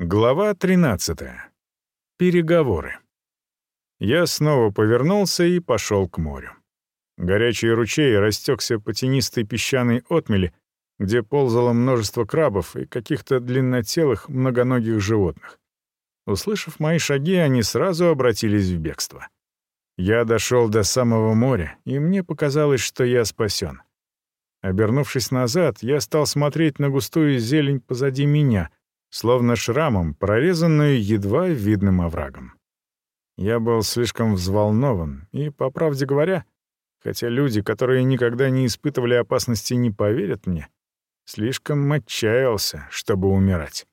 Глава 13. Переговоры. Я снова повернулся и пошел к морю. Горячий ручей растекся по тенистой песчаной отмели, где ползало множество крабов и каких-то длиннотелых многоногих животных. Услышав мои шаги, они сразу обратились в бегство. Я дошел до самого моря, и мне показалось, что я спасен. Обернувшись назад, я стал смотреть на густую зелень позади меня — словно шрамом, прорезанную едва видным оврагом. Я был слишком взволнован, и, по правде говоря, хотя люди, которые никогда не испытывали опасности, не поверят мне, слишком отчаялся, чтобы умирать.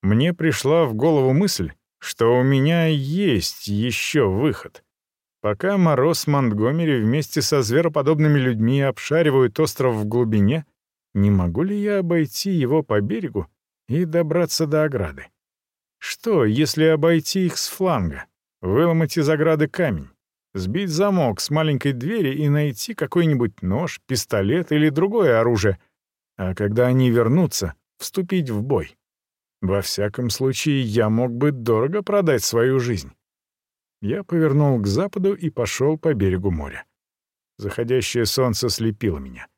Мне пришла в голову мысль, что у меня есть еще выход. Пока Мороз Монтгомери вместе со звероподобными людьми обшаривают остров в глубине, не могу ли я обойти его по берегу и добраться до ограды. Что, если обойти их с фланга, выломать из ограды камень, сбить замок с маленькой двери и найти какой-нибудь нож, пистолет или другое оружие, а когда они вернутся, вступить в бой? Во всяком случае, я мог бы дорого продать свою жизнь. Я повернул к западу и пошел по берегу моря. Заходящее солнце слепило меня.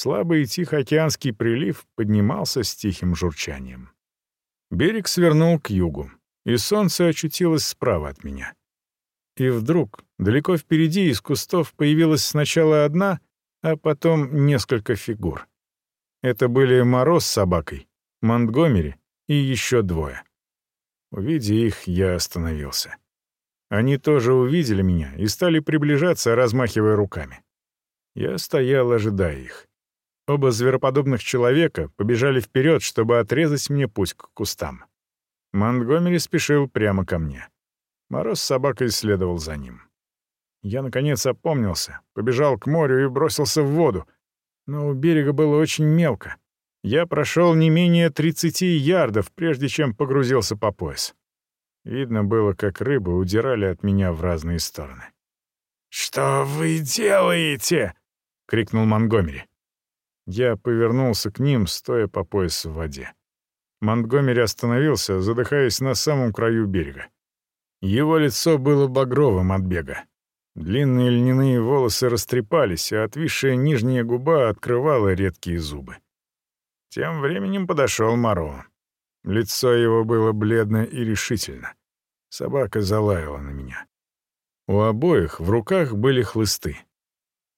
Слабый тихоокеанский прилив поднимался с тихим журчанием. Берег свернул к югу, и солнце очутилось справа от меня. И вдруг, далеко впереди из кустов появилась сначала одна, а потом несколько фигур. Это были Мороз с собакой, Монтгомери и еще двое. Увидя их, я остановился. Они тоже увидели меня и стали приближаться, размахивая руками. Я стоял, ожидая их. Оба звероподобных человека побежали вперед, чтобы отрезать мне путь к кустам. Монтгомери спешил прямо ко мне. Мороз с собакой следовал за ним. Я, наконец, опомнился, побежал к морю и бросился в воду. Но у берега было очень мелко. Я прошел не менее 30 ярдов, прежде чем погрузился по пояс. Видно было, как рыбы удирали от меня в разные стороны. «Что вы делаете?» — крикнул Монгомери. Я повернулся к ним, стоя по пояс в воде. Монтгомери остановился, задыхаясь на самом краю берега. Его лицо было багровым от бега. Длинные льняные волосы растрепались, а отвисшая нижняя губа открывала редкие зубы. Тем временем подошел Моро. Лицо его было бледно и решительно. Собака залаяла на меня. У обоих в руках были хлысты.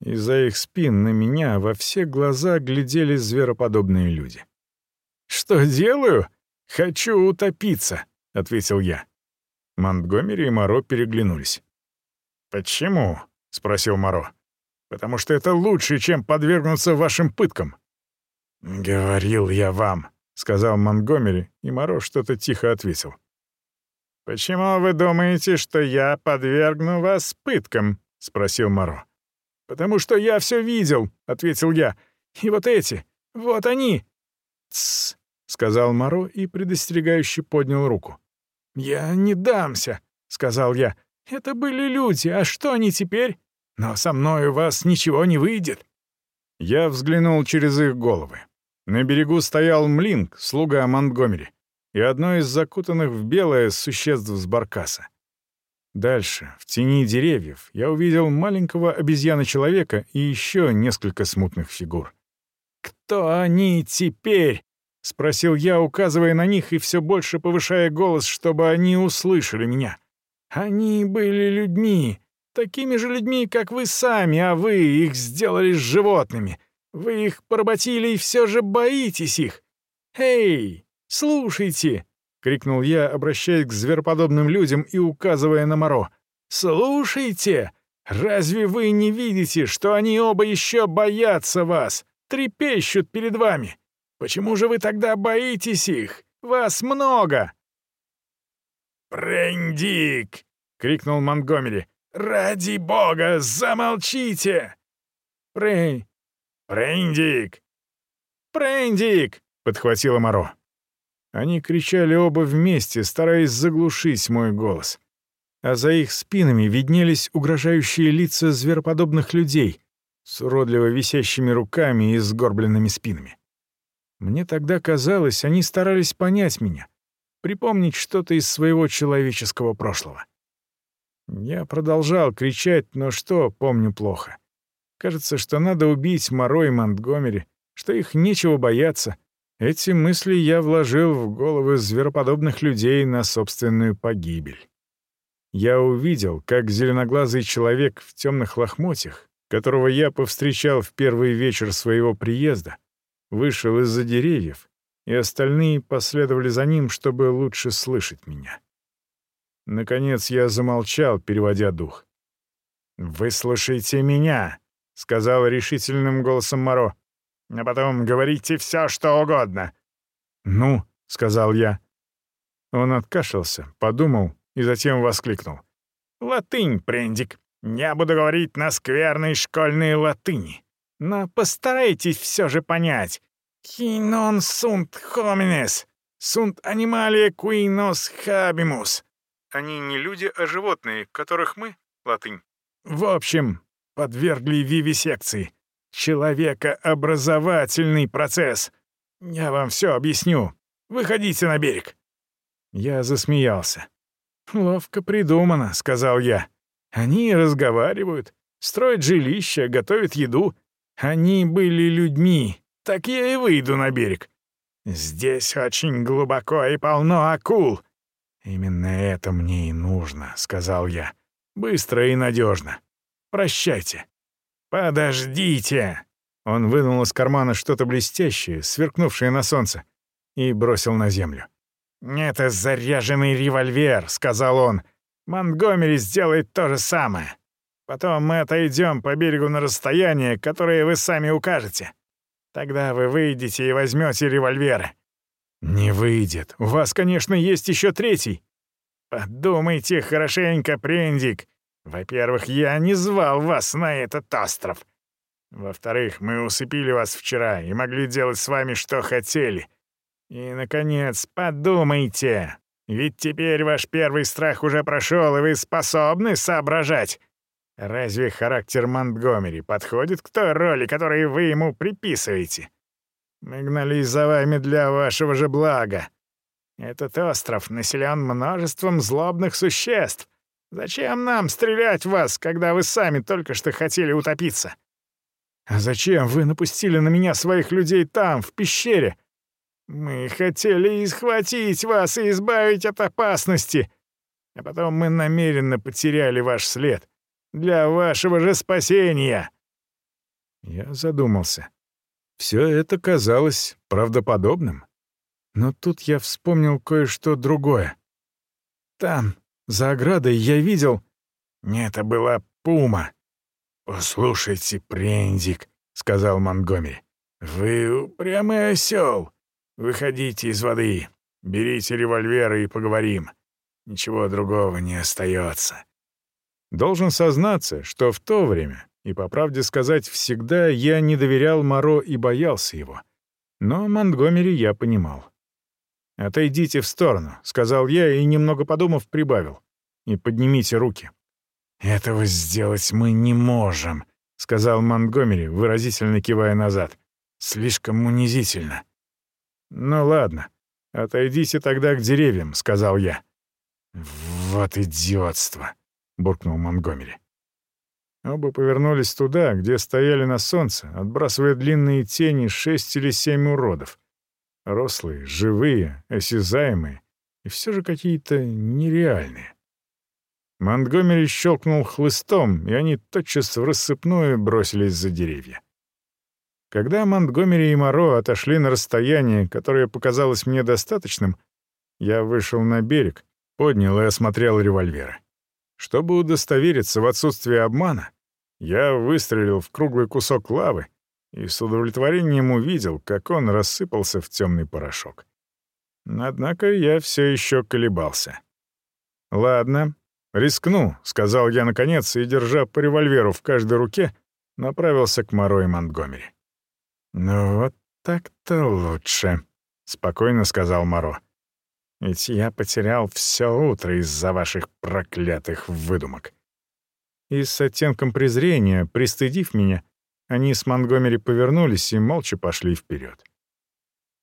Из-за их спин на меня во все глаза глядели звероподобные люди. «Что делаю? Хочу утопиться», — ответил я. Монтгомери и Моро переглянулись. «Почему?» — спросил Моро. «Потому что это лучше, чем подвергнуться вашим пыткам». «Говорил я вам», — сказал Монтгомери, и Моро что-то тихо ответил. «Почему вы думаете, что я подвергну вас пыткам?» — спросил Моро. «Потому что я все видел», — ответил я. «И вот эти, вот они». «Тссс», — сказал Моро и предостерегающе поднял руку. «Я не дамся», — сказал я. «Это были люди, а что они теперь? Но со мной у вас ничего не выйдет». Я взглянул через их головы. На берегу стоял Млинк, слуга Монтгомери, и одно из закутанных в белое существ с баркаса. Дальше, в тени деревьев, я увидел маленького обезьяна-человека и еще несколько смутных фигур. «Кто они теперь?» — спросил я, указывая на них и все больше повышая голос, чтобы они услышали меня. «Они были людьми, такими же людьми, как вы сами, а вы их сделали животными. Вы их поработили и все же боитесь их. Эй, слушайте!» — крикнул я, обращаясь к звероподобным людям и указывая на Моро. «Слушайте! Разве вы не видите, что они оба еще боятся вас, трепещут перед вами? Почему же вы тогда боитесь их? Вас много!» «Прендик!» — крикнул Монгомери. «Ради бога, замолчите!» «Прей... Прендик!» «Прендик!» — подхватила Моро. Они кричали оба вместе, стараясь заглушить мой голос. А за их спинами виднелись угрожающие лица звероподобных людей с уродливо висящими руками и сгорбленными спинами. Мне тогда казалось, они старались понять меня. припомнить что-то из своего человеческого прошлого. Я продолжал кричать, но что, помню плохо. Кажется, что надо убить Моро и Монтгомери, что их нечего бояться. Эти мысли я вложил в головы звероподобных людей на собственную погибель. Я увидел, как зеленоглазый человек в темных лохмотьях, которого я повстречал в первый вечер своего приезда, вышел из-за деревьев, и остальные последовали за ним, чтобы лучше слышать меня. Наконец я замолчал, переводя дух. «Выслушайте меня», — сказал решительным голосом Моро. «А потом говорите все, что угодно». «Ну», — сказал я. Он откашлялся, подумал и затем воскликнул. «Латынь, Прендик. Я буду говорить на скверной школьной латыни. Но постарайтесь все же понять. «Хинон сунт хоминес, сунт анималия куинос хабимус». Они не люди, а животные, которых мы, латынь. В общем, подвергли вивисекции. Человекообразовательный процесс. Я вам все объясню. Выходите на берег. Я засмеялся. «Ловко придумано», — сказал я. «Они разговаривают, строят жилища, готовят еду. Они были людьми, так я и выйду на берег. Здесь очень глубоко и полно акул. Именно это мне и нужно, сказал я. Быстро и надежно. Прощайте. Подождите. Он вынул из кармана что-то блестящее, сверкнувшее на солнце, и бросил на землю. «Это заряженный револьвер», — сказал он. «Монтгомери сделает то же самое. Потом мы отойдем по берегу на расстояние, которое вы сами укажете. Тогда вы выйдете и возьмете револьверы». «Не выйдет. У вас, конечно, есть еще третий». «Подумайте хорошенько, Прендик. Во-первых, я не звал вас на этот остров. Во-вторых, мы усыпили вас вчера и могли делать с вами, что хотели. И, наконец, подумайте. Ведь теперь ваш первый страх уже прошел, и вы способны соображать. Разве характер Монтгомери подходит к той роли, которую вы ему приписываете? Мы гнались за вами для вашего же блага. Этот остров населен множеством злобных существ. Зачем нам стрелять в вас, когда вы сами только что хотели утопиться? А зачем вы напустили на меня своих людей там, в пещере? Мы хотели схватить вас и избавить от опасности. А потом мы намеренно потеряли ваш след. Для вашего же спасения!» Я задумался. Все это казалось правдоподобным. Но тут я вспомнил кое-что другое. Там, за оградой, я видел... Это была пума. «Послушайте, Прендик», — сказал Монгомери, — «вы упрямый осел. Выходите из воды, берите револьверы и поговорим. Ничего другого не остается. Должен сознаться, что в то время, и по правде сказать, всегда я не доверял Моро и боялся его. Но Монтгомери я понимал. «Отойдите в сторону», — сказал я и, немного подумав, прибавил. «И поднимите руки». «Этого сделать мы не можем», — сказал Монтгомери, выразительно кивая назад. «Слишком унизительно». «Ну ладно, отойдите тогда к деревьям», — сказал я. «Вот идиотство», буркнул Монгомери. Оба повернулись туда, где стояли на солнце, отбрасывая длинные тени шесть или семь уродов. Рослые, живые, осязаемые и все же какие-то нереальные. Монтгомери щелкнул хлыстом, и они тотчас в рассыпную бросились за деревья. Когда Монтгомери и Моро отошли на расстояние, которое показалось мне достаточным, я вышел на берег, поднял и осмотрел револьверы. Чтобы удостовериться в отсутствии обмана, я выстрелил в круглый кусок лавы и с удовлетворением увидел, как он рассыпался в темный порошок. Однако я все еще колебался. «Ладно, рискну», — сказал я наконец, и, держа по револьверу в каждой руке, направился к Моро и Монтгомери. «Ну вот так-то лучше», — спокойно сказал Моро. Ведь я потерял все утро из-за ваших проклятых выдумок». И с оттенком презрения, пристыдив меня, они с Монгомери повернулись и молча пошли вперед.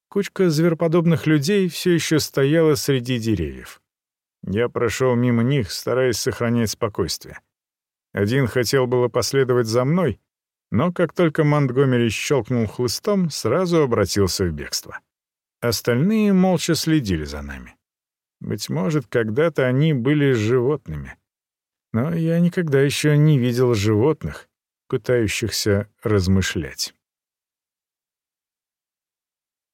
Кучка звероподобных людей все еще стояла среди деревьев. Я прошел мимо них, стараясь сохранять спокойствие. Один хотел было последовать за мной, но как только Монтгомери щелкнул хлыстом, сразу обратился в бегство. Остальные молча следили за нами. Быть может, когда-то они были животными. Но я никогда еще не видел животных, пытающихся размышлять.